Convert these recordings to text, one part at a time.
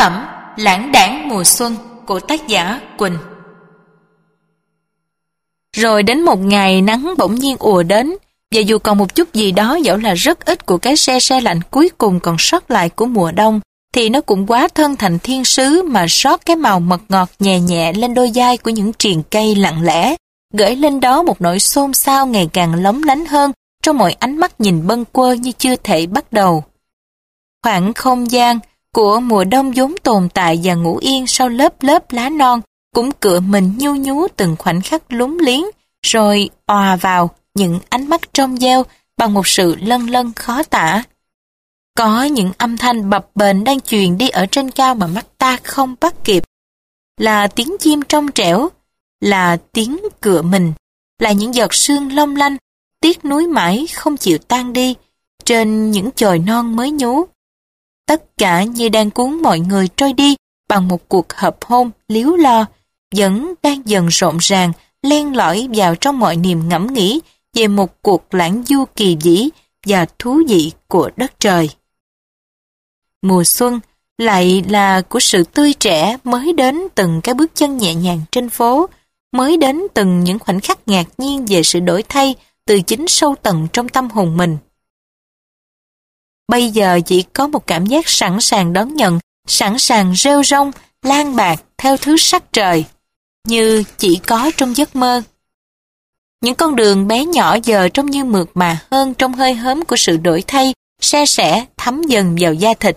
phẩm Lãng đảng mùa xuân của tác giả Quỳnh Rồi đến một ngày nắng bỗng nhiên ùa đến, và dù còn một chút gì đó dẫu là rất ít của cái xe xe lạnh cuối cùng còn sót lại của mùa đông, thì nó cũng quá thân thành thiên sứ mà sót cái màu mật ngọt nhẹ nhẹ lên đôi vai của những triền cây lặng lẽ, gửi lên đó một nỗi xôn xao ngày càng lóng lánh hơn trong mọi ánh mắt nhìn bâng quơ như chưa thể bắt đầu. Khoảng không gian của mùa đông vốn tồn tại và ngủ yên sau lớp lớp lá non cũng cựa mình nhu nhú từng khoảnh khắc lúng liếng rồi òa vào những ánh mắt trong veo bằng một sự lân lân khó tả. Có những âm thanh bập bềnh đang truyền đi ở trên cao mà mắt ta không bắt kịp. Là tiếng chim trong trẻo, là tiếng cựa mình, là những giọt sương long lanh, tiếc núi mãi không chịu tan đi, trên những chồi non mới nhú. Tất cả như đang cuốn mọi người trôi đi bằng một cuộc hợp hôn liếu lo, vẫn đang dần rộn ràng, len lỏi vào trong mọi niềm ngẫm nghĩ về một cuộc lãng du kỳ dĩ và thú vị của đất trời. Mùa xuân lại là của sự tươi trẻ mới đến từng cái bước chân nhẹ nhàng trên phố, mới đến từng những khoảnh khắc ngạc nhiên về sự đổi thay từ chính sâu tận trong tâm hồn mình. Bây giờ chỉ có một cảm giác sẵn sàng đón nhận, sẵn sàng rêu rong, lan bạc theo thứ sắc trời, như chỉ có trong giấc mơ. Những con đường bé nhỏ giờ trông như mượt mà hơn trong hơi hớm của sự đổi thay, xe sẻ thấm dần vào da thịt.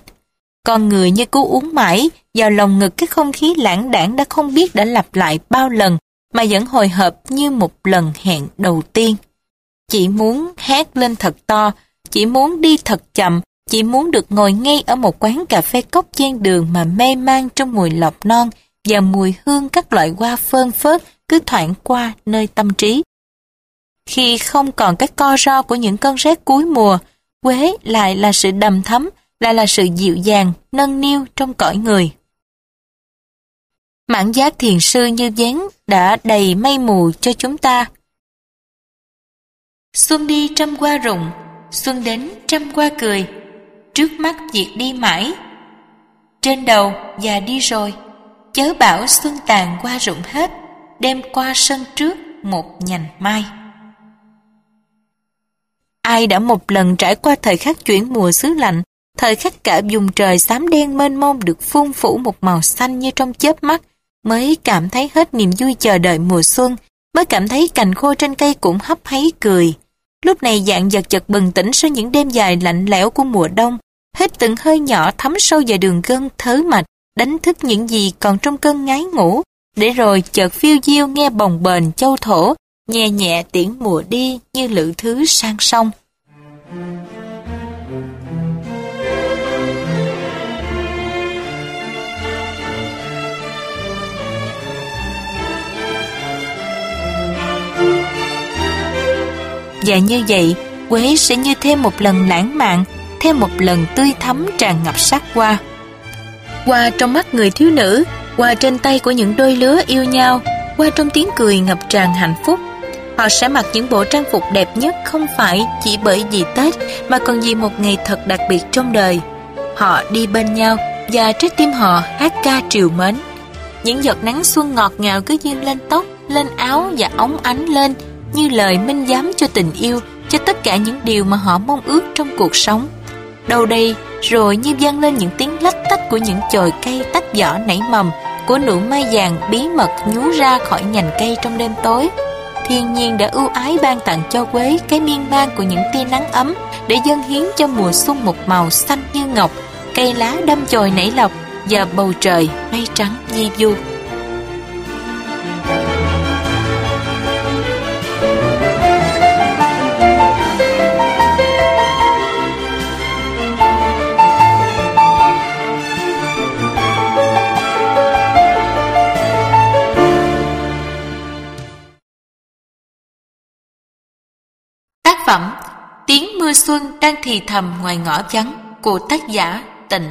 Con người như cứ uống mãi vào lòng ngực cái không khí lãng đảng đã không biết đã lặp lại bao lần mà vẫn hồi hộp như một lần hẹn đầu tiên. Chỉ muốn hát lên thật to, chỉ muốn đi thật chậm, chỉ muốn được ngồi ngay ở một quán cà phê cốc trên đường mà mê man trong mùi lọc non và mùi hương các loại hoa phơn phớt cứ thoảng qua nơi tâm trí. Khi không còn cái co ro của những cơn rét cuối mùa, Quế lại là sự đầm thấm, lại là sự dịu dàng, nâng niu trong cõi người. Mãn giác thiền sư như dáng đã đầy mây mù cho chúng ta. Xuân đi trăm qua rụng, xuân đến trăm qua cười, trước mắt diệt đi mãi. Trên đầu già đi rồi, chớ bảo xuân tàn qua rụng hết, đem qua sân trước một nhành mai. Ai đã một lần trải qua thời khắc chuyển mùa xứ lạnh, thời khắc cả vùng trời xám đen mênh mông được phun phủ một màu xanh như trong chớp mắt, mới cảm thấy hết niềm vui chờ đợi mùa xuân, mới cảm thấy cành khô trên cây cũng hấp háy cười. Lúc này dạng giật chật bừng tỉnh sau những đêm dài lạnh lẽo của mùa đông, hết từng hơi nhỏ thấm sâu vào đường gân thớ mạch, đánh thức những gì còn trong cơn ngái ngủ, để rồi chợt phiêu diêu nghe bồng bềnh châu thổ, nhẹ nhẹ tiễn mùa đi như lữ thứ sang sông. Và như vậy, Quế sẽ như thêm một lần lãng mạn, thêm một lần tươi thắm tràn ngập sắc hoa. Qua trong mắt người thiếu nữ, qua trên tay của những đôi lứa yêu nhau, qua trong tiếng cười ngập tràn hạnh phúc. Họ sẽ mặc những bộ trang phục đẹp nhất không phải chỉ bởi vì Tết mà còn vì một ngày thật đặc biệt trong đời. Họ đi bên nhau và trái tim họ hát ca triều mến. Những giọt nắng xuân ngọt ngào cứ dương lên tóc, lên áo và ống ánh lên như lời minh giám cho tình yêu, cho tất cả những điều mà họ mong ước trong cuộc sống. Đâu đây, rồi như vang lên những tiếng lách tách của những chồi cây tách vỏ nảy mầm, của nụ mai vàng bí mật nhú ra khỏi nhành cây trong đêm tối. Thiên nhiên đã ưu ái ban tặng cho Quế cái miên man của những tia nắng ấm để dâng hiến cho mùa xuân một màu xanh như ngọc, cây lá đâm chồi nảy lọc và bầu trời mây trắng di du. Phẩm Tiếng mưa xuân đang thì thầm ngoài ngõ vắng của tác giả Tịnh.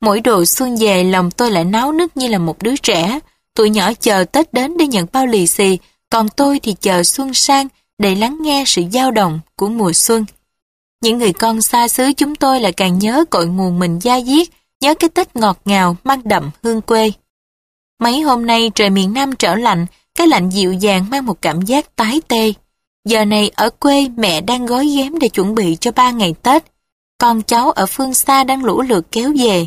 Mỗi độ xuân về lòng tôi lại náo nức như là một đứa trẻ. Tụi nhỏ chờ Tết đến để nhận bao lì xì, còn tôi thì chờ xuân sang để lắng nghe sự dao động của mùa xuân. Những người con xa xứ chúng tôi lại càng nhớ cội nguồn mình da diết, nhớ cái Tết ngọt ngào mang đậm hương quê. Mấy hôm nay trời miền Nam trở lạnh, cái lạnh dịu dàng mang một cảm giác tái tê. Giờ này ở quê mẹ đang gói ghém để chuẩn bị cho ba ngày Tết. Con cháu ở phương xa đang lũ lượt kéo về.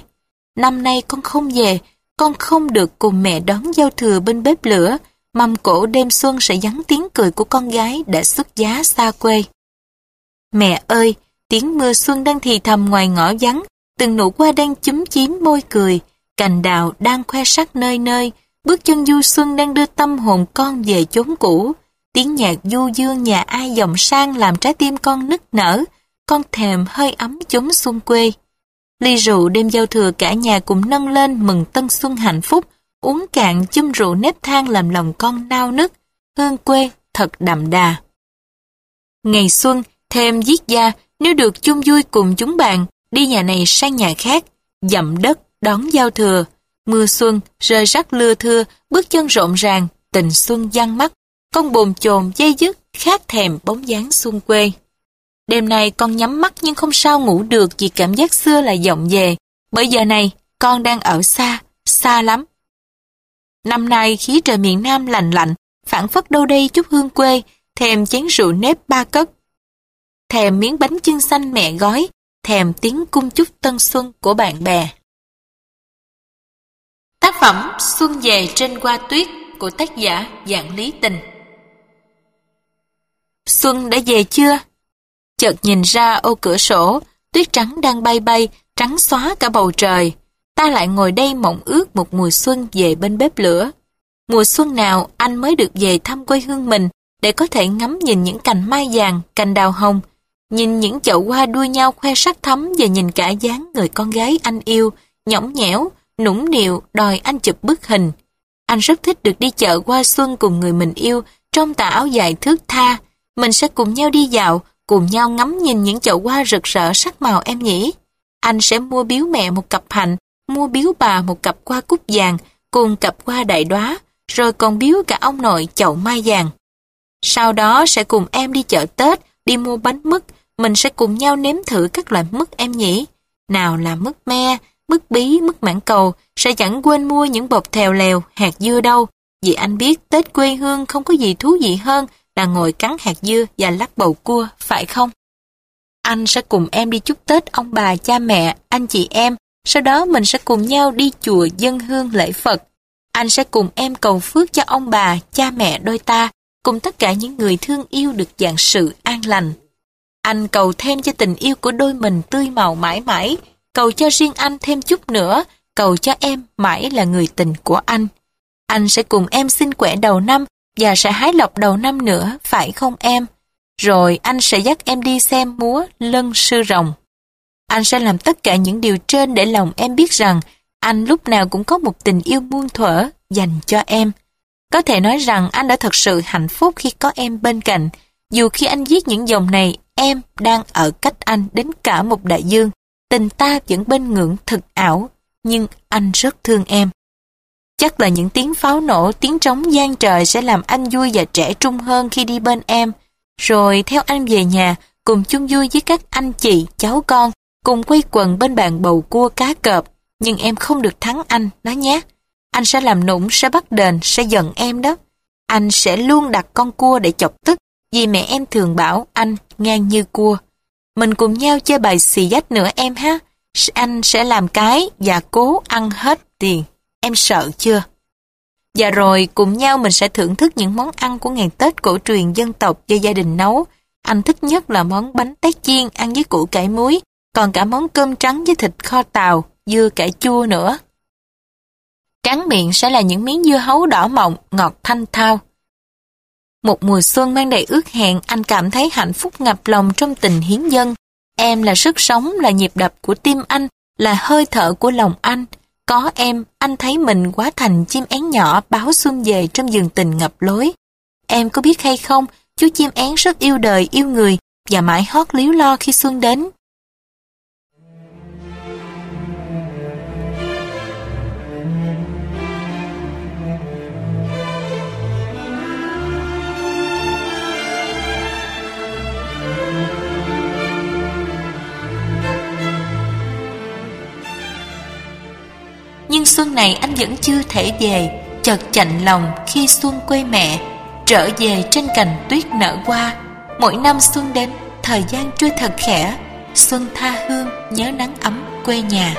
Năm nay con không về, con không được cùng mẹ đón giao thừa bên bếp lửa, mâm cổ đêm xuân sẽ vắng tiếng cười của con gái đã xuất giá xa quê. Mẹ ơi, tiếng mưa xuân đang thì thầm ngoài ngõ vắng, từng nụ hoa đang chúm chím môi cười, cành đào đang khoe sắc nơi nơi, bước chân du xuân đang đưa tâm hồn con về chốn cũ. Tiếng nhạc du dương nhà ai dòng sang làm trái tim con nức nở, con thèm hơi ấm chốn xuân quê. Ly rượu đêm giao thừa cả nhà cùng nâng lên mừng tân xuân hạnh phúc, uống cạn chum rượu nếp than làm lòng con nao nức, hương quê thật đậm đà. Ngày xuân, thêm giết gia, nếu được chung vui cùng chúng bạn, đi nhà này sang nhà khác, dậm đất, đón giao thừa. Mưa xuân, rơi rắc lưa thưa, bước chân rộn ràng, tình xuân giăng mắt, con bồn chồn dây dứt, khát thèm bóng dáng xuân quê. Đêm nay con nhắm mắt nhưng không sao ngủ được vì cảm giác xưa lại vọng về. Bởi giờ này, con đang ở xa, xa lắm. Năm nay khí trời miền Nam lành lạnh, phản phất đâu đây chút hương quê, thèm chén rượu nếp ba cất. Thèm miếng bánh chưng xanh mẹ gói, thèm tiếng cung chúc tân xuân của bạn bè. Tác phẩm Xuân về trên hoa tuyết của tác giả Dạng Lý Tình Xuân đã về chưa? Chợt nhìn ra ô cửa sổ, tuyết trắng đang bay bay, trắng xóa cả bầu trời. Ta lại ngồi đây mộng ước một mùa xuân về bên bếp lửa. Mùa xuân nào anh mới được về thăm quê hương mình để có thể ngắm nhìn những cành mai vàng, cành đào hồng, nhìn những chậu hoa đua nhau khoe sắc thắm và nhìn cả dáng người con gái anh yêu, nhõng nhẽo, nũng nịu đòi anh chụp bức hình. Anh rất thích được đi chợ qua xuân cùng người mình yêu trong tà áo dài thước tha. Mình sẽ cùng nhau đi dạo, cùng nhau ngắm nhìn những chậu hoa rực rỡ sắc màu em nhỉ. Anh sẽ mua biếu mẹ một cặp hạnh, mua biếu bà một cặp hoa cúc vàng, cùng cặp hoa đại đóa, rồi còn biếu cả ông nội chậu mai vàng. Sau đó sẽ cùng em đi chợ Tết, đi mua bánh mứt, mình sẽ cùng nhau nếm thử các loại mứt em nhỉ. Nào là mứt me, mứt bí, mứt mãng cầu, sẽ chẳng quên mua những bột thèo lèo, hạt dưa đâu. Vì anh biết Tết quê hương không có gì thú vị hơn là ngồi cắn hạt dưa và lắc bầu cua, phải không? Anh sẽ cùng em đi chúc Tết ông bà, cha mẹ, anh chị em, sau đó mình sẽ cùng nhau đi chùa dân hương lễ Phật. Anh sẽ cùng em cầu phước cho ông bà, cha mẹ đôi ta, cùng tất cả những người thương yêu được dạng sự an lành. Anh cầu thêm cho tình yêu của đôi mình tươi màu mãi mãi, cầu cho riêng anh thêm chút nữa, cầu cho em mãi là người tình của anh. Anh sẽ cùng em xin quẻ đầu năm và sẽ hái lộc đầu năm nữa, phải không em? Rồi anh sẽ dắt em đi xem múa lân sư rồng. Anh sẽ làm tất cả những điều trên để lòng em biết rằng anh lúc nào cũng có một tình yêu muôn thuở dành cho em. Có thể nói rằng anh đã thật sự hạnh phúc khi có em bên cạnh. Dù khi anh viết những dòng này, em đang ở cách anh đến cả một đại dương. Tình ta vẫn bên ngưỡng thực ảo, nhưng anh rất thương em. Chắc là những tiếng pháo nổ, tiếng trống gian trời sẽ làm anh vui và trẻ trung hơn khi đi bên em. Rồi theo anh về nhà, cùng chung vui với các anh chị, cháu con, cùng quay quần bên bàn bầu cua cá cọp. Nhưng em không được thắng anh, nói nhé. Anh sẽ làm nũng, sẽ bắt đền, sẽ giận em đó. Anh sẽ luôn đặt con cua để chọc tức, vì mẹ em thường bảo anh ngang như cua. Mình cùng nhau chơi bài xì dách nữa em ha. Anh sẽ làm cái và cố ăn hết tiền. Em sợ chưa? Và rồi cùng nhau mình sẽ thưởng thức những món ăn của ngày Tết cổ truyền dân tộc do gia đình nấu. Anh thích nhất là món bánh tét chiên ăn với củ cải muối, còn cả món cơm trắng với thịt kho tàu, dưa cải chua nữa. Tráng miệng sẽ là những miếng dưa hấu đỏ mọng, ngọt thanh thao. Một mùa xuân mang đầy ước hẹn, anh cảm thấy hạnh phúc ngập lòng trong tình hiến dân. Em là sức sống, là nhịp đập của tim anh, là hơi thở của lòng anh. Có em, anh thấy mình quá thành chim én nhỏ báo xuân về trong giường tình ngập lối. Em có biết hay không, chú chim én rất yêu đời, yêu người và mãi hót líu lo khi xuân đến. Nhưng xuân này anh vẫn chưa thể về, chợt chạnh lòng khi xuân quê mẹ, trở về trên cành tuyết nở qua. Mỗi năm xuân đến, thời gian trôi thật khẽ, xuân tha hương nhớ nắng ấm quê nhà.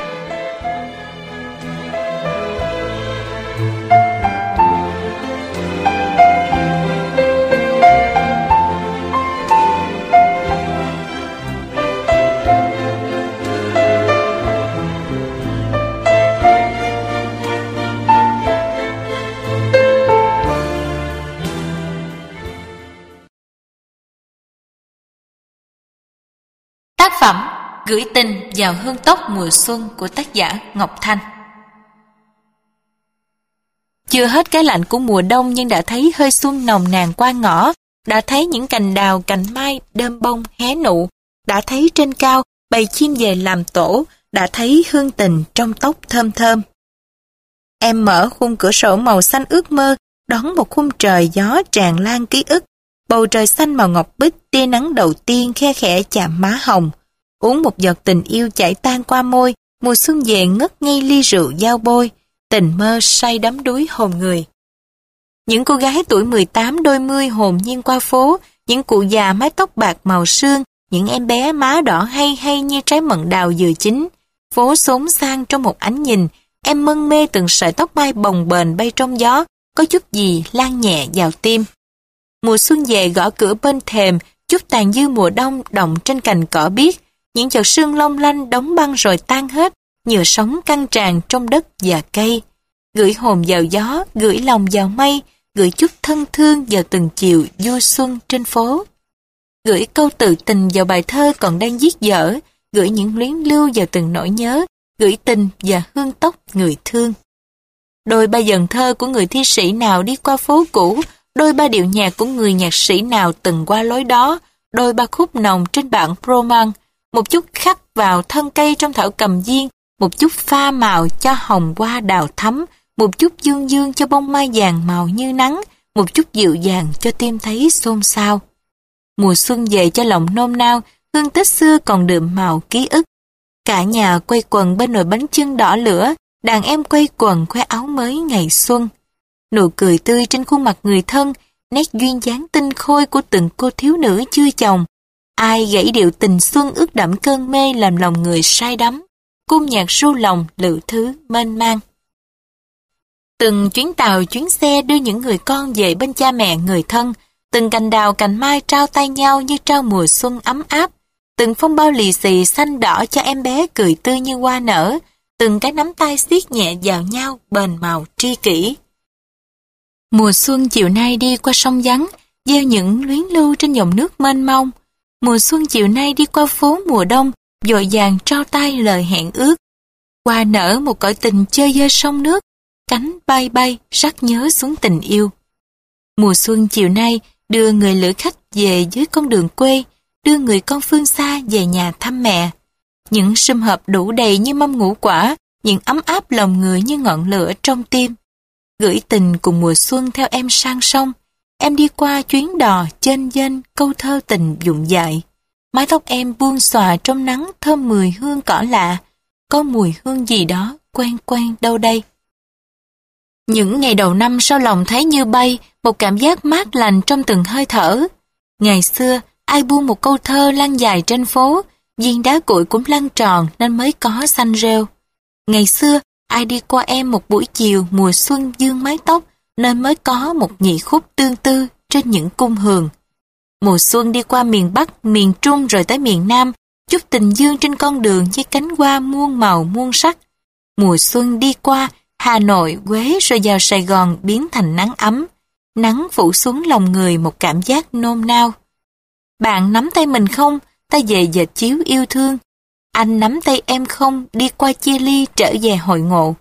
Tác phẩm Gửi tình vào hương tóc mùa xuân của tác giả Ngọc Thanh Chưa hết cái lạnh của mùa đông nhưng đã thấy hơi xuân nồng nàn qua ngõ, đã thấy những cành đào, cành mai, đơm bông, hé nụ, đã thấy trên cao bầy chim về làm tổ, đã thấy hương tình trong tóc thơm thơm. Em mở khung cửa sổ màu xanh ước mơ, đón một khung trời gió tràn lan ký ức, Bầu trời xanh màu ngọc bích, tia nắng đầu tiên khe khẽ chạm má hồng. Uống một giọt tình yêu chảy tan qua môi, mùa xuân về ngất ngay ly rượu giao bôi, tình mơ say đắm đuối hồn người. Những cô gái tuổi 18 đôi mươi hồn nhiên qua phố, những cụ già mái tóc bạc màu sương, những em bé má đỏ hay hay như trái mận đào vừa chín. Phố xốn sang trong một ánh nhìn, em mân mê từng sợi tóc mai bồng bềnh bay trong gió, có chút gì lan nhẹ vào tim. Mùa xuân về gõ cửa bên thềm, chút tàn dư mùa đông động trên cành cỏ biếc, những chợt sương long lanh đóng băng rồi tan hết, nhựa sống căng tràn trong đất và cây. Gửi hồn vào gió, gửi lòng vào mây, gửi chút thân thương vào từng chiều du xuân trên phố. Gửi câu tự tình vào bài thơ còn đang viết dở, gửi những luyến lưu vào từng nỗi nhớ, gửi tình và hương tóc người thương. Đôi ba dần thơ của người thi sĩ nào đi qua phố cũ, đôi ba điệu nhạc của người nhạc sĩ nào từng qua lối đó, đôi ba khúc nồng trên bảng Roman một chút khắc vào thân cây trong thảo cầm viên, một chút pha màu cho hồng hoa đào thắm, một chút dương dương cho bông mai vàng màu như nắng, một chút dịu dàng cho tim thấy xôn xao. Mùa xuân về cho lòng nôm nao, hương Tết xưa còn đượm màu ký ức. Cả nhà quay quần bên nồi bánh chưng đỏ lửa, đàn em quay quần khoe áo mới ngày xuân. Nụ cười tươi trên khuôn mặt người thân, nét duyên dáng tinh khôi của từng cô thiếu nữ chưa chồng. Ai gãy điệu tình xuân ướt đẫm cơn mê làm lòng người say đắm. Cung nhạc ru lòng lự thứ mênh mang. Từng chuyến tàu chuyến xe đưa những người con về bên cha mẹ người thân, từng cành đào cành mai trao tay nhau như trao mùa xuân ấm áp, từng phong bao lì xì xanh đỏ cho em bé cười tươi như hoa nở, từng cái nắm tay siết nhẹ vào nhau bền màu tri kỷ. Mùa xuân chiều nay đi qua sông vắng, gieo những luyến lưu trên dòng nước mênh mông. Mùa xuân chiều nay đi qua phố mùa đông, dội vàng trao tay lời hẹn ước. Qua nở một cõi tình chơi dơ sông nước, cánh bay bay, rắc nhớ xuống tình yêu. Mùa xuân chiều nay đưa người lữ khách về dưới con đường quê, đưa người con phương xa về nhà thăm mẹ. Những sum họp đủ đầy như mâm ngũ quả, những ấm áp lòng người như ngọn lửa trong tim gửi tình cùng mùa xuân theo em sang sông. Em đi qua chuyến đò trên dân câu thơ tình dụng dại. Mái tóc em buông xòa trong nắng thơm mùi hương cỏ lạ. Có mùi hương gì đó quen quen đâu đây. Những ngày đầu năm sau lòng thấy như bay, một cảm giác mát lành trong từng hơi thở. Ngày xưa, ai buông một câu thơ lăn dài trên phố, viên đá cuội cũng lăn tròn nên mới có xanh rêu. Ngày xưa, ai đi qua em một buổi chiều mùa xuân dương mái tóc nên mới có một nhị khúc tương tư trên những cung hường. Mùa xuân đi qua miền Bắc, miền Trung rồi tới miền Nam, chút tình dương trên con đường với cánh hoa muôn màu muôn sắc. Mùa xuân đi qua, Hà Nội, Quế rồi vào Sài Gòn biến thành nắng ấm. Nắng phủ xuống lòng người một cảm giác nôn nao. Bạn nắm tay mình không? Ta về dệt chiếu yêu thương. Anh nắm tay em không, đi qua chia ly trở về hội ngộ.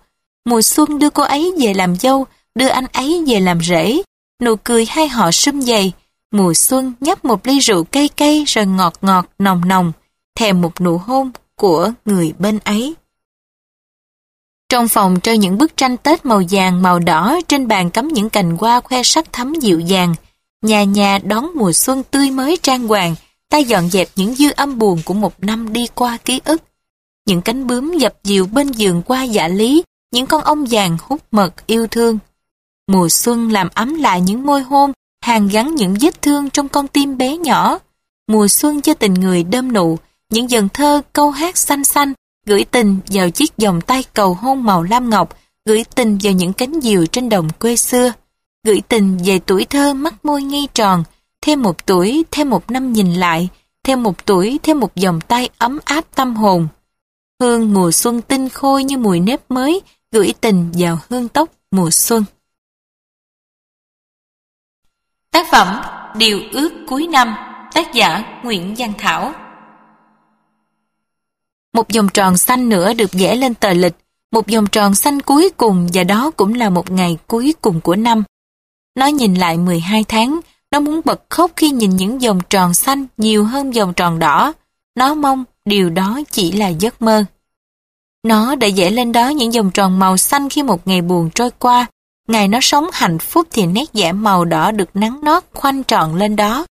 Mùa xuân đưa cô ấy về làm dâu, đưa anh ấy về làm rễ Nụ cười hai họ sum dày. Mùa xuân nhấp một ly rượu cay cay rồi ngọt ngọt nồng nồng, thèm một nụ hôn của người bên ấy. Trong phòng treo những bức tranh Tết màu vàng màu đỏ trên bàn cắm những cành hoa khoe sắc thắm dịu dàng. Nhà nhà đón mùa xuân tươi mới trang hoàng, ta dọn dẹp những dư âm buồn của một năm đi qua ký ức. Những cánh bướm dập dìu bên giường qua dạ lý, những con ong vàng hút mật yêu thương. Mùa xuân làm ấm lại những môi hôn, hàng gắn những vết thương trong con tim bé nhỏ. Mùa xuân cho tình người đơm nụ, những dần thơ câu hát xanh xanh, gửi tình vào chiếc vòng tay cầu hôn màu lam ngọc, gửi tình vào những cánh diều trên đồng quê xưa, gửi tình về tuổi thơ mắt môi nghi tròn, thêm một tuổi, thêm một năm nhìn lại, thêm một tuổi, thêm một vòng tay ấm áp tâm hồn. Hương mùa xuân tinh khôi như mùi nếp mới, gửi tình vào hương tóc mùa xuân. Tác phẩm Điều ước cuối năm, tác giả Nguyễn Văn Thảo Một vòng tròn xanh nữa được vẽ lên tờ lịch, một vòng tròn xanh cuối cùng và đó cũng là một ngày cuối cùng của năm. Nó nhìn lại 12 tháng, nó muốn bật khóc khi nhìn những vòng tròn xanh nhiều hơn vòng tròn đỏ. Nó mong điều đó chỉ là giấc mơ. Nó đã vẽ lên đó những vòng tròn màu xanh khi một ngày buồn trôi qua. Ngày nó sống hạnh phúc thì nét vẽ màu đỏ được nắng nót khoanh tròn lên đó.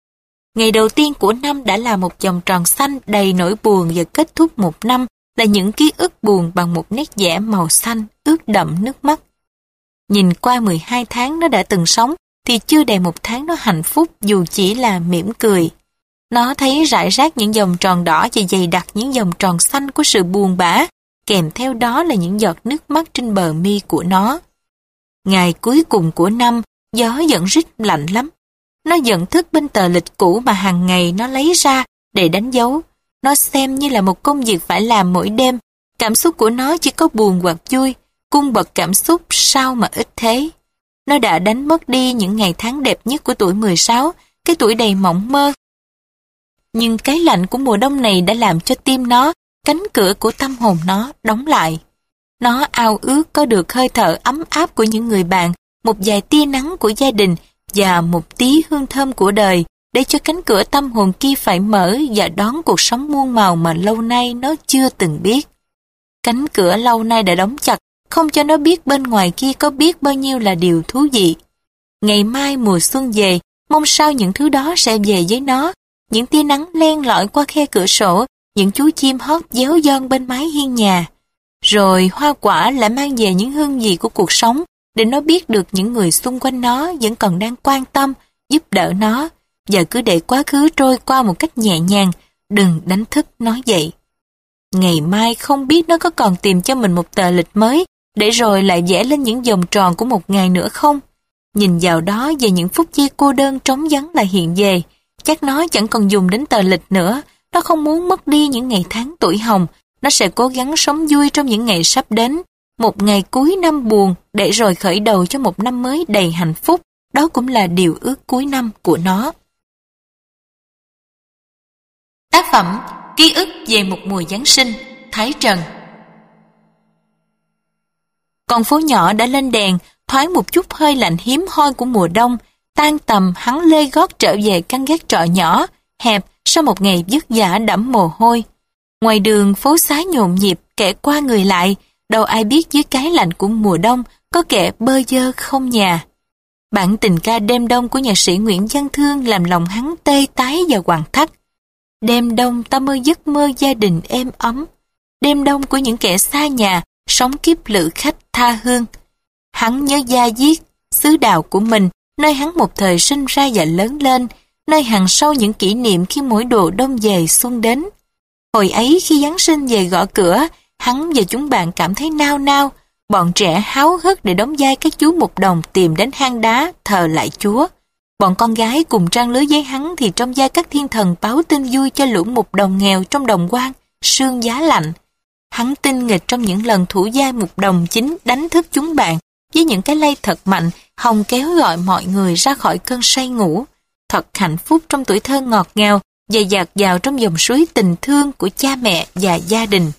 Ngày đầu tiên của năm đã là một vòng tròn xanh đầy nỗi buồn và kết thúc một năm là những ký ức buồn bằng một nét vẽ màu xanh ướt đậm nước mắt. Nhìn qua 12 tháng nó đã từng sống thì chưa đầy một tháng nó hạnh phúc dù chỉ là mỉm cười. Nó thấy rải rác những vòng tròn đỏ và dày đặc những vòng tròn xanh của sự buồn bã, kèm theo đó là những giọt nước mắt trên bờ mi của nó. Ngày cuối cùng của năm, gió vẫn rít lạnh lắm. Nó giận thức bên tờ lịch cũ mà hàng ngày nó lấy ra để đánh dấu. Nó xem như là một công việc phải làm mỗi đêm. Cảm xúc của nó chỉ có buồn hoặc vui, cung bậc cảm xúc sao mà ít thế. Nó đã đánh mất đi những ngày tháng đẹp nhất của tuổi 16, cái tuổi đầy mộng mơ. Nhưng cái lạnh của mùa đông này đã làm cho tim nó, cánh cửa của tâm hồn nó đóng lại. Nó ao ước có được hơi thở ấm áp của những người bạn, một vài tia nắng của gia đình và một tí hương thơm của đời để cho cánh cửa tâm hồn kia phải mở và đón cuộc sống muôn màu mà lâu nay nó chưa từng biết. Cánh cửa lâu nay đã đóng chặt không cho nó biết bên ngoài kia có biết bao nhiêu là điều thú vị. Ngày mai mùa xuân về, mong sao những thứ đó sẽ về với nó. Những tia nắng len lỏi qua khe cửa sổ, những chú chim hót déo giòn bên mái hiên nhà. Rồi hoa quả lại mang về những hương vị của cuộc sống để nó biết được những người xung quanh nó vẫn còn đang quan tâm, giúp đỡ nó và cứ để quá khứ trôi qua một cách nhẹ nhàng, đừng đánh thức nó dậy. Ngày mai không biết nó có còn tìm cho mình một tờ lịch mới để rồi lại vẽ lên những vòng tròn của một ngày nữa không? Nhìn vào đó về những phút giây cô đơn trống vắng lại hiện về, chắc nó chẳng còn dùng đến tờ lịch nữa, nó không muốn mất đi những ngày tháng tuổi hồng, nó sẽ cố gắng sống vui trong những ngày sắp đến, một ngày cuối năm buồn để rồi khởi đầu cho một năm mới đầy hạnh phúc, đó cũng là điều ước cuối năm của nó. Tác phẩm Ký ức về một mùa Giáng sinh Thái Trần con phố nhỏ đã lên đèn, thoáng một chút hơi lạnh hiếm hoi của mùa đông, tan tầm hắn lê gót trở về căn gác trọ nhỏ, hẹp sau một ngày vất vả đẫm mồ hôi. Ngoài đường phố xá nhộn nhịp, kẻ qua người lại, đâu ai biết dưới cái lạnh của mùa đông có kẻ bơ dơ không nhà. Bản tình ca đêm đông của nhạc sĩ Nguyễn Văn Thương làm lòng hắn tê tái và hoàng thắt. Đêm đông ta mơ giấc mơ gia đình êm ấm. Đêm đông của những kẻ xa nhà, sống kiếp lữ khách tha hương. Hắn nhớ gia diết, xứ đạo của mình, nơi hắn một thời sinh ra và lớn lên, nơi hàng sâu những kỷ niệm khi mỗi đồ đông về xuân đến. Hồi ấy khi Giáng sinh về gõ cửa, hắn và chúng bạn cảm thấy nao nao, bọn trẻ háo hức để đóng vai các chú mục đồng tìm đến hang đá thờ lại chúa. Bọn con gái cùng trang lưới với hắn thì trong vai các thiên thần báo tin vui cho lũ mục đồng nghèo trong đồng quan, sương giá lạnh. Hắn tinh nghịch trong những lần thủ giai mục đồng chính đánh thức chúng bạn với những cái lay thật mạnh, hồng kéo gọi mọi người ra khỏi cơn say ngủ. Thật hạnh phúc trong tuổi thơ ngọt ngào, dày dạt vào trong dòng suối tình thương của cha mẹ và gia đình.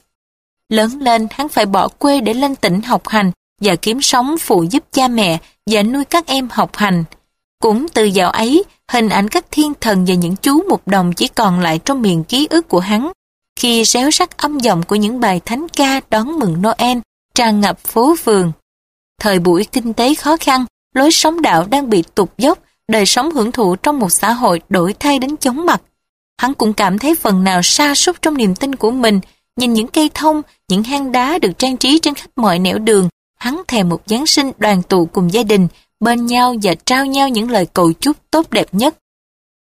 Lớn lên, hắn phải bỏ quê để lên tỉnh học hành và kiếm sống phụ giúp cha mẹ và nuôi các em học hành. Cũng từ dạo ấy, hình ảnh các thiên thần và những chú mục đồng chỉ còn lại trong miền ký ức của hắn khi réo rắt âm giọng của những bài thánh ca đón mừng Noel tràn ngập phố phường. Thời buổi kinh tế khó khăn, lối sống đạo đang bị tụt dốc, đời sống hưởng thụ trong một xã hội đổi thay đến chóng mặt. Hắn cũng cảm thấy phần nào sa sút trong niềm tin của mình, nhìn những cây thông, những hang đá được trang trí trên khắp mọi nẻo đường, hắn thèm một Giáng sinh đoàn tụ cùng gia đình, bên nhau và trao nhau những lời cầu chúc tốt đẹp nhất.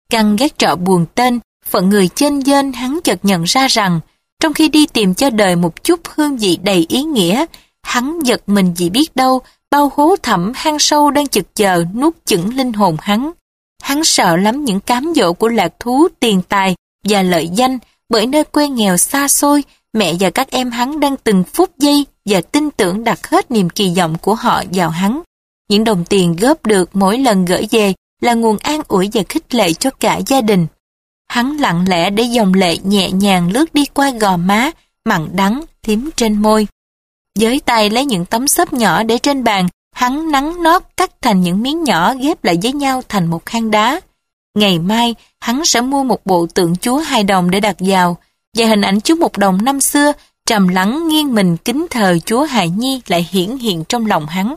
Căn ghét trọ buồn tên, phận người trên dên hắn chợt nhận ra rằng, trong khi đi tìm cho đời một chút hương vị đầy ý nghĩa, hắn giật mình vì biết đâu, bao hố thẳm hang sâu đang chực chờ nuốt chửng linh hồn hắn. Hắn sợ lắm những cám dỗ của lạc thú, tiền tài và lợi danh, bởi nơi quê nghèo xa xôi, mẹ và các em hắn đang từng phút giây và tin tưởng đặt hết niềm kỳ vọng của họ vào hắn. Những đồng tiền góp được mỗi lần gửi về là nguồn an ủi và khích lệ cho cả gia đình. Hắn lặng lẽ để dòng lệ nhẹ nhàng lướt đi qua gò má, mặn đắng, thím trên môi. Với tay lấy những tấm xốp nhỏ để trên bàn, hắn nắng nót cắt thành những miếng nhỏ ghép lại với nhau thành một hang đá. Ngày mai, hắn sẽ mua một bộ tượng chúa hai đồng để đặt vào, và hình ảnh chúa một đồng năm xưa, trầm lắng nghiêng mình kính thờ chúa Hài Nhi lại hiển hiện trong lòng hắn.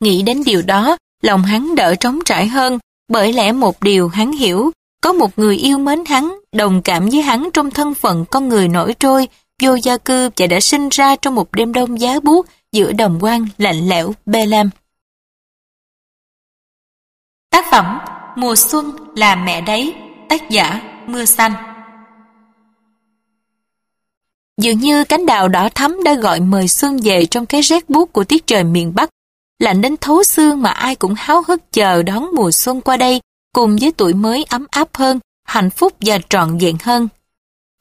Nghĩ đến điều đó, lòng hắn đỡ trống trải hơn, bởi lẽ một điều hắn hiểu, có một người yêu mến hắn, đồng cảm với hắn trong thân phận con người nổi trôi, vô gia cư và đã sinh ra trong một đêm đông giá buốt giữa đồng quan lạnh lẽo Bê Lam. Tác phẩm Mùa xuân là mẹ đấy, tác giả Mưa xanh. Dường như cánh đào đỏ thắm đã gọi mời xuân về trong cái rét buốt của tiết trời miền Bắc, lạnh đến thấu xương mà ai cũng háo hức chờ đón mùa xuân qua đây, cùng với tuổi mới ấm áp hơn, hạnh phúc và trọn vẹn hơn.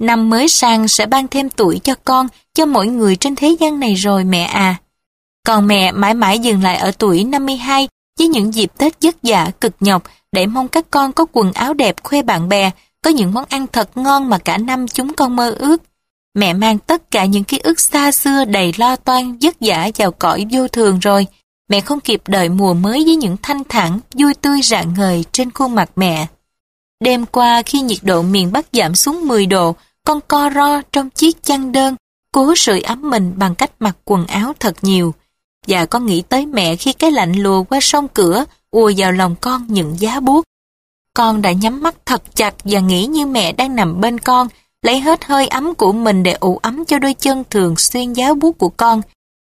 Năm mới sang sẽ ban thêm tuổi cho con, cho mỗi người trên thế gian này rồi mẹ à. Còn mẹ mãi mãi dừng lại ở tuổi 52 với những dịp Tết vất vả dạ, cực nhọc để mong các con có quần áo đẹp khoe bạn bè, có những món ăn thật ngon mà cả năm chúng con mơ ước. Mẹ mang tất cả những ký ức xa xưa đầy lo toan, vất vả vào cõi vô thường rồi. Mẹ không kịp đợi mùa mới với những thanh thản, vui tươi rạng ngời trên khuôn mặt mẹ. Đêm qua khi nhiệt độ miền Bắc giảm xuống 10 độ, con co ro trong chiếc chăn đơn, cố sưởi ấm mình bằng cách mặc quần áo thật nhiều. Và con nghĩ tới mẹ khi cái lạnh lùa qua sông cửa, ùa vào lòng con những giá buốt. Con đã nhắm mắt thật chặt và nghĩ như mẹ đang nằm bên con, lấy hết hơi ấm của mình để ủ ấm cho đôi chân thường xuyên giá buốt của con.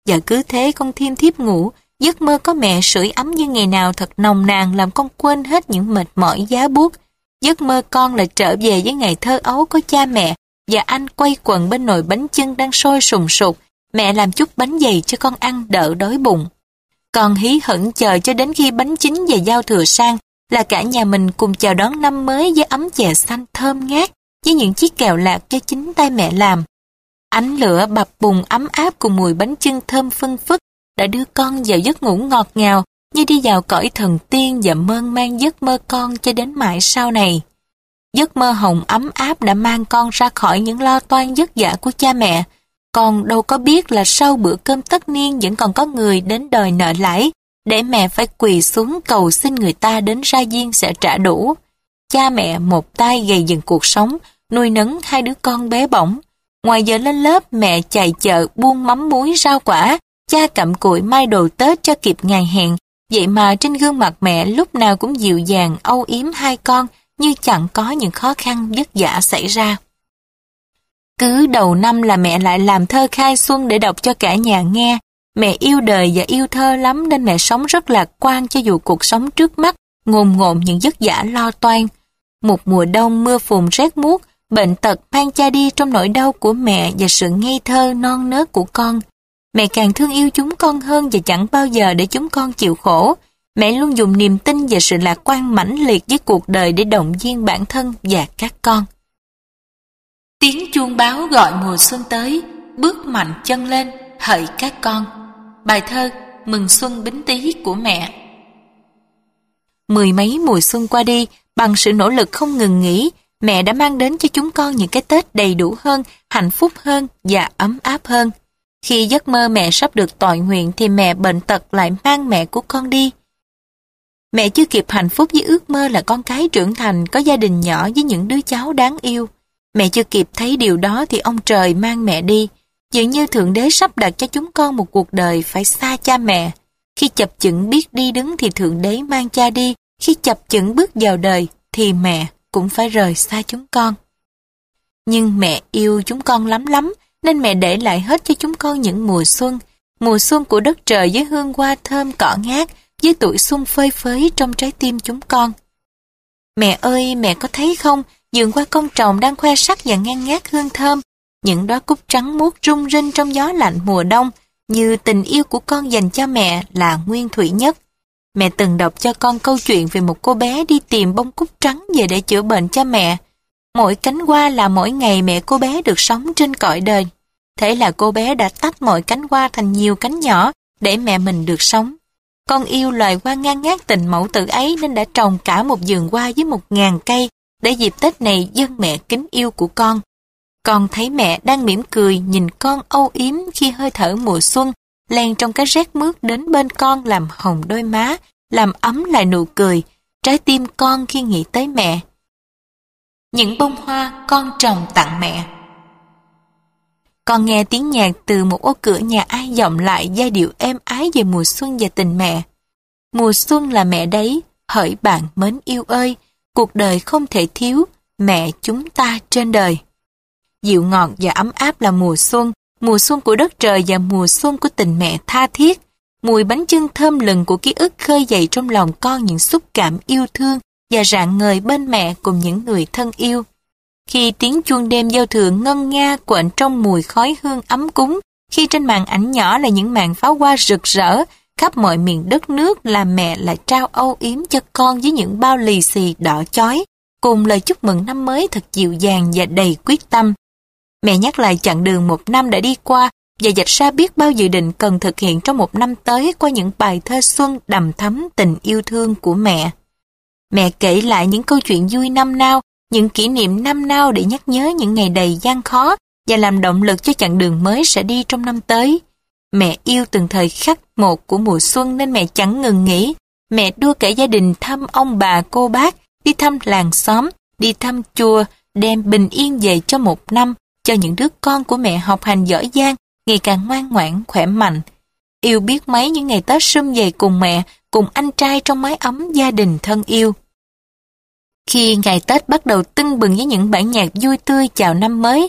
Và cứ thế con thiêm thiếp ngủ, giấc mơ có mẹ sưởi ấm như ngày nào thật nồng nàn làm con quên hết những mệt mỏi giá buốt. Giấc mơ con là trở về với ngày thơ ấu có cha mẹ và anh quay quần bên nồi bánh chưng đang sôi sùng sục. Mẹ làm chút bánh dày cho con ăn, đỡ đói bụng. Con hí hửng chờ cho đến khi bánh chín và giao thừa sang, là cả nhà mình cùng chào đón năm mới với ấm chè xanh thơm ngát, với những chiếc kẹo lạc cho chính tay mẹ làm. Ánh lửa bập bùng ấm áp cùng mùi bánh chưng thơm phân phức đã đưa con vào giấc ngủ ngọt ngào, như đi vào cõi thần tiên và mơn mang giấc mơ con cho đến mãi sau này. Giấc mơ hồng ấm áp đã mang con ra khỏi những lo toan vất vả của cha mẹ. Con đâu có biết là sau bữa cơm tất niên vẫn còn có người đến đòi nợ lãi, để mẹ phải quỳ xuống cầu xin người ta đến ra duyên sẽ trả đủ. Cha mẹ một tay gầy dựng cuộc sống, nuôi nấng hai đứa con bé bỏng. Ngoài giờ lên lớp, mẹ chạy chợ buôn mắm muối rau quả, cha cặm cụi mai đồ Tết cho kịp ngày hẹn. Vậy mà trên gương mặt mẹ lúc nào cũng dịu dàng âu yếm hai con như chẳng có những khó khăn vất vả xảy ra. Cứ đầu năm là mẹ lại làm thơ khai xuân để đọc cho cả nhà nghe. Mẹ yêu đời và yêu thơ lắm nên mẹ sống rất lạc quan cho dù cuộc sống trước mắt ngồm ngộm những vất vả lo toan. Một mùa đông mưa phùn rét muốt, bệnh tật mang cha đi trong nỗi đau của mẹ và sự ngây thơ non nớt của con. Mẹ càng thương yêu chúng con hơn và chẳng bao giờ để chúng con chịu khổ. Mẹ luôn dùng niềm tin và sự lạc quan mãnh liệt với cuộc đời để động viên bản thân và các con. Tiếng chuông báo gọi mùa xuân tới, bước mạnh chân lên, hỡi các con. Bài thơ Mừng Xuân Bính Tý của mẹ Mười mấy mùa xuân qua đi, bằng sự nỗ lực không ngừng nghỉ, mẹ đã mang đến cho chúng con những cái Tết đầy đủ hơn, hạnh phúc hơn và ấm áp hơn. Khi giấc mơ mẹ sắp được tội nguyện thì mẹ bệnh tật lại mang mẹ của con đi. Mẹ chưa kịp hạnh phúc với ước mơ là con cái trưởng thành có gia đình nhỏ với những đứa cháu đáng yêu. Mẹ chưa kịp thấy điều đó thì ông trời mang mẹ đi. Dường như Thượng Đế sắp đặt cho chúng con một cuộc đời phải xa cha mẹ. Khi chập chững biết đi đứng thì Thượng Đế mang cha đi. Khi chập chững bước vào đời thì mẹ cũng phải rời xa chúng con. Nhưng mẹ yêu chúng con lắm lắm nên mẹ để lại hết cho chúng con những mùa xuân. mùa xuân của đất trời với hương hoa thơm cỏ ngát, với tuổi xuân phơi phới trong trái tim chúng con. Mẹ ơi, mẹ có thấy không, dường qua công trồng đang khoe sắc và ngang ngát hương thơm, những đóa cúc trắng muốt rung rinh trong gió lạnh mùa đông, như tình yêu của con dành cho mẹ là nguyên thủy nhất. Mẹ từng đọc cho con câu chuyện về một cô bé đi tìm bông cúc trắng về để chữa bệnh cho mẹ. Mỗi cánh hoa là mỗi ngày mẹ cô bé được sống trên cõi đời. Thế là cô bé đã tách mọi cánh hoa thành nhiều cánh nhỏ để mẹ mình được sống. Con yêu loài hoa ngang ngát tình mẫu tử ấy nên đã trồng cả một vườn hoa với một ngàn cây để dịp Tết này dân mẹ kính yêu của con. Con thấy mẹ đang mỉm cười nhìn con âu yếm khi hơi thở mùa xuân len trong cái rét mướt đến bên con làm hồng đôi má, làm ấm lại nụ cười, trái tim con khi nghĩ tới mẹ. Những bông hoa con trồng tặng mẹ. Con nghe tiếng nhạc từ một ô cửa nhà ai vọng lại giai điệu êm ái về mùa xuân và tình mẹ. Mùa xuân là mẹ đấy, hỡi bạn mến yêu ơi, cuộc đời không thể thiếu, mẹ chúng ta trên đời. Dịu ngọt và ấm áp là mùa xuân, mùa xuân của đất trời và mùa xuân của tình mẹ tha thiết. Mùi bánh chưng thơm lừng của ký ức khơi dậy trong lòng con những xúc cảm yêu thương và rạng ngời bên mẹ cùng những người thân yêu. Khi tiếng chuông đêm giao thừa ngân nga quện trong mùi khói hương ấm cúng, khi trên màn ảnh nhỏ là những màn pháo hoa rực rỡ, khắp mọi miền đất nước là mẹ lại trao âu yếm cho con với những bao lì xì đỏ chói, cùng lời chúc mừng năm mới thật dịu dàng và đầy quyết tâm. Mẹ nhắc lại chặng đường một năm đã đi qua và dạch ra biết bao dự định cần thực hiện trong một năm tới qua những bài thơ xuân đầm thắm tình yêu thương của mẹ. Mẹ kể lại những câu chuyện vui năm nào, những kỷ niệm năm nào để nhắc nhớ những ngày đầy gian khó và làm động lực cho chặng đường mới sẽ đi trong năm tới. Mẹ yêu từng thời khắc một của mùa xuân nên mẹ chẳng ngừng nghỉ. Mẹ đua cả gia đình thăm ông bà cô bác, đi thăm làng xóm, đi thăm chùa, đem bình yên về cho một năm, cho những đứa con của mẹ học hành giỏi giang, ngày càng ngoan ngoãn, khỏe mạnh. Yêu biết mấy những ngày Tết sum về cùng mẹ, cùng anh trai trong mái ấm gia đình thân yêu. Khi ngày Tết bắt đầu tưng bừng với những bản nhạc vui tươi chào năm mới,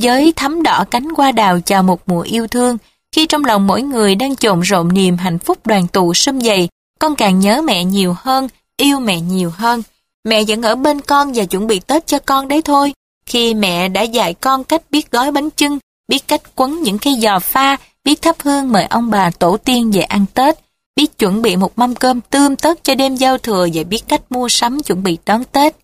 với thắm đỏ cánh hoa đào chào một mùa yêu thương, khi trong lòng mỗi người đang trộn rộn niềm hạnh phúc đoàn tụ sum dày, con càng nhớ mẹ nhiều hơn, yêu mẹ nhiều hơn. Mẹ vẫn ở bên con và chuẩn bị Tết cho con đấy thôi. Khi mẹ đã dạy con cách biết gói bánh chưng, biết cách quấn những cây giò pha, biết thắp hương mời ông bà tổ tiên về ăn Tết, biết chuẩn bị một mâm cơm tươm tất cho đêm giao thừa và biết cách mua sắm chuẩn bị đón Tết.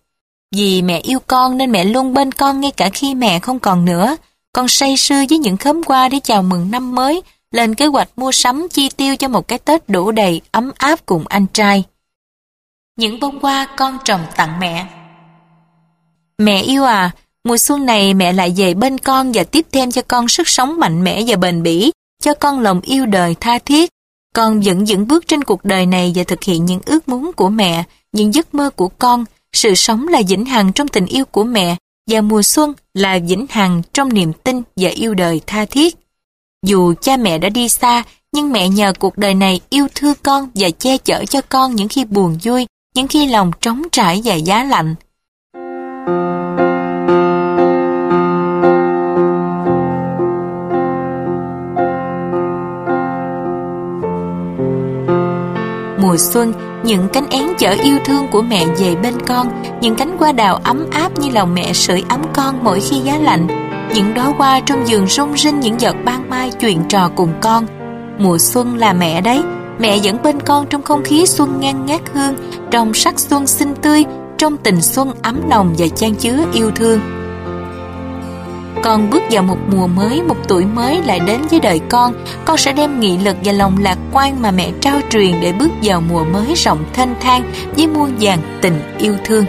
Vì mẹ yêu con nên mẹ luôn bên con ngay cả khi mẹ không còn nữa. Con say sưa với những khóm hoa để chào mừng năm mới, lên kế hoạch mua sắm chi tiêu cho một cái Tết đủ đầy, ấm áp cùng anh trai. Những bông hoa con trồng tặng mẹ Mẹ yêu à, Mùa xuân này mẹ lại về bên con và tiếp thêm cho con sức sống mạnh mẽ và bền bỉ, cho con lòng yêu đời tha thiết. Con vẫn dẫn bước trên cuộc đời này và thực hiện những ước muốn của mẹ, những giấc mơ của con. Sự sống là vĩnh hằng trong tình yêu của mẹ và mùa xuân là vĩnh hằng trong niềm tin và yêu đời tha thiết. Dù cha mẹ đã đi xa, nhưng mẹ nhờ cuộc đời này yêu thương con và che chở cho con những khi buồn vui, những khi lòng trống trải và giá lạnh. Mùa xuân, những cánh én chở yêu thương của mẹ về bên con, những cánh hoa đào ấm áp như lòng mẹ sưởi ấm con mỗi khi giá lạnh, những đóa hoa trong giường rung rinh những giọt ban mai chuyện trò cùng con. Mùa xuân là mẹ đấy, mẹ dẫn bên con trong không khí xuân ngang ngát hương, trong sắc xuân xinh tươi, trong tình xuân ấm nồng và chan chứa yêu thương. Con bước vào một mùa mới, một tuổi mới lại đến với đời con, con sẽ đem nghị lực và lòng lạc quan mà mẹ trao truyền để bước vào mùa mới rộng thanh thang với muôn vàng tình yêu thương.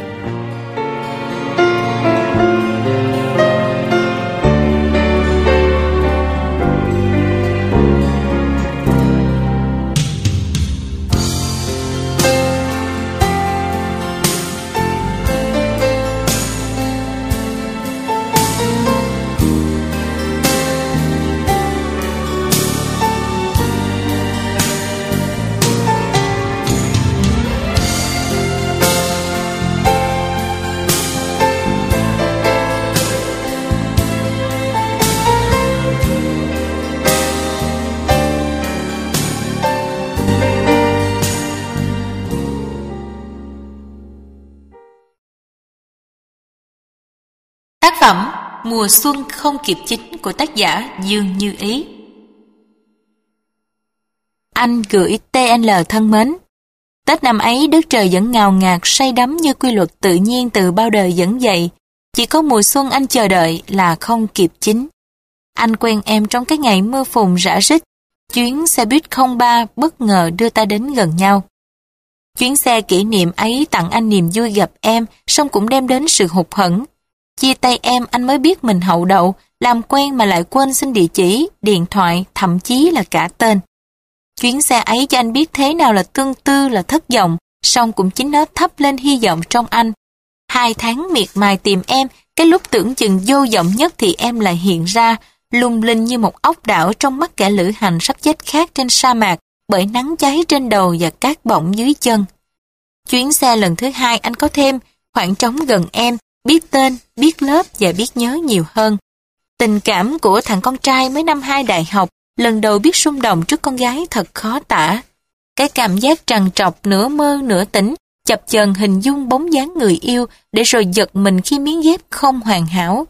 Phẩm Mùa xuân không kịp chính của tác giả Dương Như Ý Anh gửi TL thân mến Tết năm ấy đất trời vẫn ngào ngạt say đắm như quy luật tự nhiên từ bao đời dẫn dậy. Chỉ có mùa xuân anh chờ đợi là không kịp chính. Anh quen em trong cái ngày mưa phùn rã rít. Chuyến xe buýt 03 bất ngờ đưa ta đến gần nhau. Chuyến xe kỷ niệm ấy tặng anh niềm vui gặp em, song cũng đem đến sự hụt hẫng. Chia tay em anh mới biết mình hậu đậu, làm quen mà lại quên xin địa chỉ, điện thoại, thậm chí là cả tên. Chuyến xe ấy cho anh biết thế nào là tương tư là thất vọng, song cũng chính nó thắp lên hy vọng trong anh. Hai tháng miệt mài tìm em, cái lúc tưởng chừng vô vọng nhất thì em lại hiện ra, lung linh như một ốc đảo trong mắt kẻ lữ hành sắp chết khác trên sa mạc bởi nắng cháy trên đầu và cát bỏng dưới chân. Chuyến xe lần thứ hai anh có thêm khoảng trống gần em, biết tên, biết lớp và biết nhớ nhiều hơn. Tình cảm của thằng con trai mới năm hai đại học lần đầu biết xung động trước con gái thật khó tả. Cái cảm giác trằn trọc nửa mơ nửa tỉnh, chập chờn hình dung bóng dáng người yêu để rồi giật mình khi miếng ghép không hoàn hảo.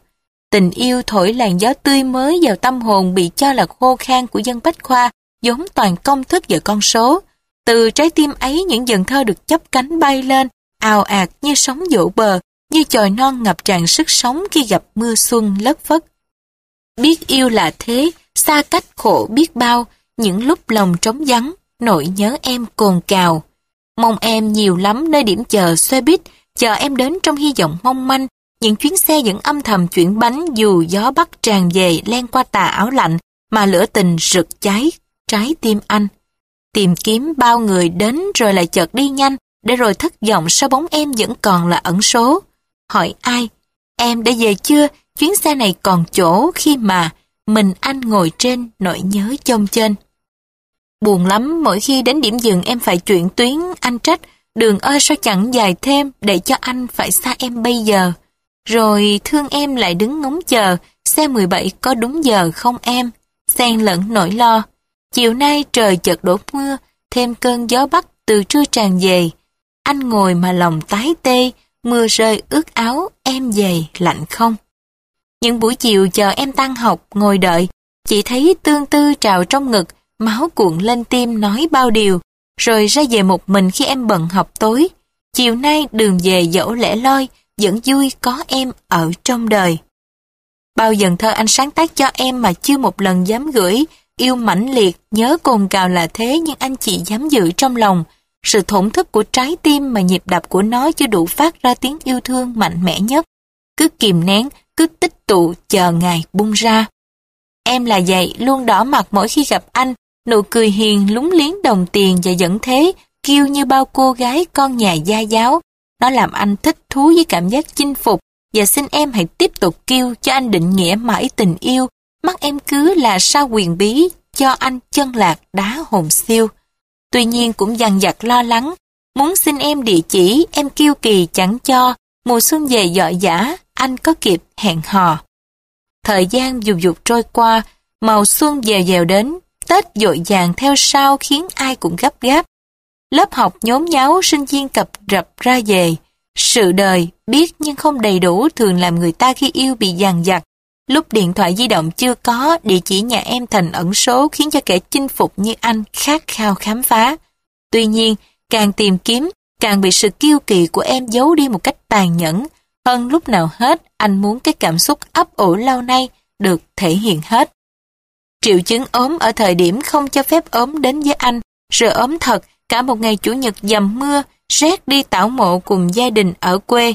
Tình yêu thổi làn gió tươi mới vào tâm hồn bị cho là khô khan của dân bách khoa, giống toàn công thức và con số. Từ trái tim ấy những dần thơ được chấp cánh bay lên, ào ạt như sóng dỗ bờ, như chòi non ngập tràn sức sống khi gặp mưa xuân lất phất. Biết yêu là thế, xa cách khổ biết bao, những lúc lòng trống vắng, nỗi nhớ em cồn cào. Mong em nhiều lắm nơi điểm chờ xe buýt, chờ em đến trong hy vọng mong manh, những chuyến xe vẫn âm thầm chuyển bánh dù gió bắc tràn về len qua tà áo lạnh mà lửa tình rực cháy trái tim anh. Tìm kiếm bao người đến rồi lại chợt đi nhanh để rồi thất vọng sao bóng em vẫn còn là ẩn số. Hỏi ai? Em đã về chưa? Chuyến xe này còn chỗ khi mà mình anh ngồi trên nỗi nhớ chông trên. Buồn lắm mỗi khi đến điểm dừng em phải chuyển tuyến, anh trách, đường ơi sao chẳng dài thêm để cho anh phải xa em bây giờ. Rồi thương em lại đứng ngóng chờ, xe 17 có đúng giờ không em? Xen lẫn nỗi lo. Chiều nay trời chợt đổ mưa, thêm cơn gió bắc từ trưa tràn về. Anh ngồi mà lòng tái tê, mưa rơi ướt áo, em về lạnh không? Những buổi chiều chờ em tan học, ngồi đợi, chỉ thấy tương tư trào trong ngực, máu cuộn lên tim nói bao điều, rồi ra về một mình khi em bận học tối. Chiều nay đường về dẫu lẻ loi, vẫn vui có em ở trong đời. Bao dần thơ anh sáng tác cho em mà chưa một lần dám gửi, yêu mãnh liệt, nhớ cồn cào là thế nhưng anh chỉ dám giữ trong lòng. Sự thổn thức của trái tim mà nhịp đập của nó chưa đủ phát ra tiếng yêu thương mạnh mẽ nhất. Cứ kìm nén, cứ tích tụ chờ ngày bung ra. Em là vậy, luôn đỏ mặt mỗi khi gặp anh, nụ cười hiền lúng liếng đồng tiền và dẫn thế, kêu như bao cô gái con nhà gia giáo. Nó làm anh thích thú với cảm giác chinh phục và xin em hãy tiếp tục kêu cho anh định nghĩa mãi tình yêu. Mắt em cứ là sao quyền bí cho anh chân lạc đá hồn siêu. Tuy nhiên cũng dằn vặt lo lắng, muốn xin em địa chỉ em kêu kỳ chẳng cho, mùa xuân về dọi giả anh có kịp hẹn hò. Thời gian dục dục trôi qua, màu xuân dèo dèo đến, Tết dội vàng theo sau khiến ai cũng gấp gáp. Lớp học nhốn nháo sinh viên cập rập ra về. Sự đời, biết nhưng không đầy đủ thường làm người ta khi yêu bị dằn vặt. Lúc điện thoại di động chưa có, địa chỉ nhà em thành ẩn số khiến cho kẻ chinh phục như anh khát khao khám phá. Tuy nhiên, càng tìm kiếm, càng bị sự kiêu kỳ của em giấu đi một cách tàn nhẫn, hơn lúc nào hết, anh muốn cái cảm xúc ấp ủ lâu nay được thể hiện hết. Triệu chứng ốm ở thời điểm không cho phép ốm đến với anh, rồi ốm thật cả một ngày Chủ nhật dầm mưa, rét đi tảo mộ cùng gia đình ở quê.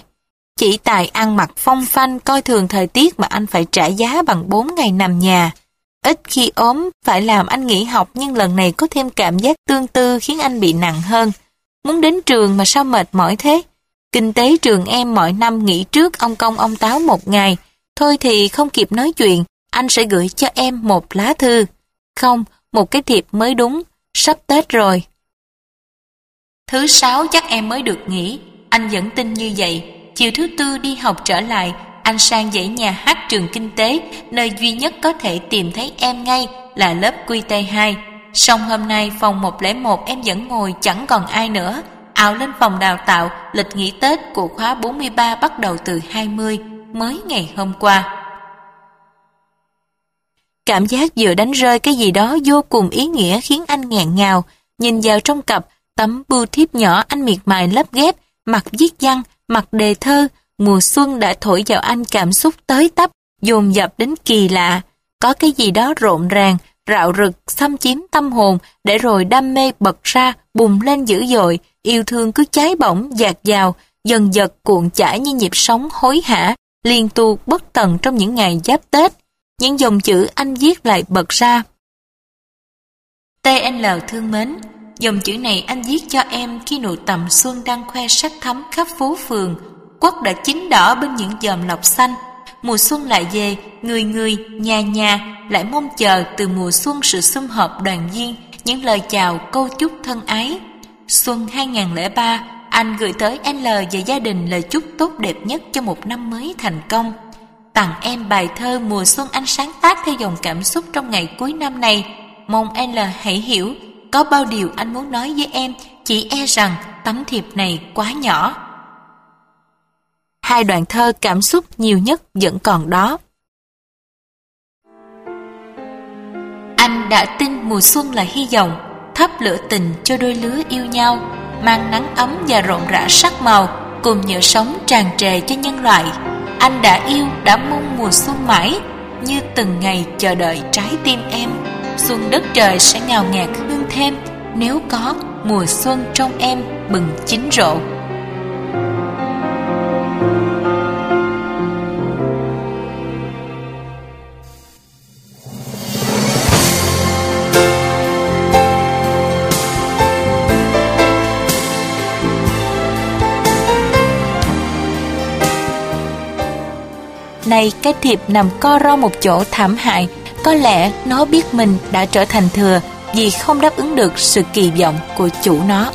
Chỉ tài ăn mặc phong phanh coi thường thời tiết mà anh phải trả giá bằng 4 ngày nằm nhà. Ít khi ốm, phải làm anh nghỉ học nhưng lần này có thêm cảm giác tương tư khiến anh bị nặng hơn. Muốn đến trường mà sao mệt mỏi thế? Kinh tế trường em mọi năm nghỉ trước ông công ông táo một ngày. Thôi thì không kịp nói chuyện, anh sẽ gửi cho em một lá thư. Không, một cái thiệp mới đúng, sắp Tết rồi. Thứ sáu chắc em mới được nghỉ, anh vẫn tin như vậy. Chiều thứ tư đi học trở lại, anh sang dãy nhà hát trường kinh tế, nơi duy nhất có thể tìm thấy em ngay là lớp QT2. Song hôm nay phòng 101 em vẫn ngồi chẳng còn ai nữa ảo lên phòng đào tạo, lịch nghỉ Tết của khóa 43 bắt đầu từ 20. mới ngày hôm qua. Cảm giác vừa đánh rơi cái gì đó vô cùng ý nghĩa khiến anh nghẹn ngào, nhìn vào trong cặp, tấm bưu thiếp nhỏ anh miệt mài lấp ghép, mặt viết văn, mặt đề thơ, mùa xuân đã thổi vào anh cảm xúc tới tấp, dồn dập đến kỳ lạ. Có cái gì đó rộn ràng, rạo rực, xâm chiếm tâm hồn, để rồi đam mê bật ra, bùng lên dữ dội, yêu thương cứ cháy bỏng, dạt dào, dần dật cuộn chảy như nhịp sống hối hả, liên tu bất tận trong những ngày giáp Tết. Những dòng chữ anh viết lại bật ra. TL thương mến, dòng chữ này anh viết cho em khi nụ tầm xuân đang khoe sắc thắm khắp phố phường, quất đã chín đỏ bên những dòm lọc xanh. Mùa xuân lại về, người người, nhà nhà lại mong chờ từ mùa xuân sự sum họp đoàn viên, những lời chào câu chúc thân ái. Xuân 2003, anh gửi tới L và gia đình lời chúc tốt đẹp nhất cho một năm mới thành công. Tặng em bài thơ mùa xuân anh sáng tác theo dòng cảm xúc trong ngày cuối năm này. Mong L hãy hiểu, có bao điều anh muốn nói với em, chỉ e rằng tấm thiệp này quá nhỏ. Hai đoạn thơ cảm xúc nhiều nhất vẫn còn đó. Anh đã tin mùa xuân là hy vọng, thắp lửa tình cho đôi lứa yêu nhau, mang nắng ấm và rộn rã sắc màu, cùng nhựa sống tràn trề cho nhân loại. Anh đã yêu, đã mong mùa xuân mãi, như từng ngày chờ đợi trái tim em. Xuân đất trời sẽ ngào ngạt hương thêm, nếu có mùa xuân trong em bừng chín rộ. Nay cái thiệp nằm co ro một chỗ thảm hại, có lẽ nó biết mình đã trở thành thừa vì không đáp ứng được sự kỳ vọng của chủ nó.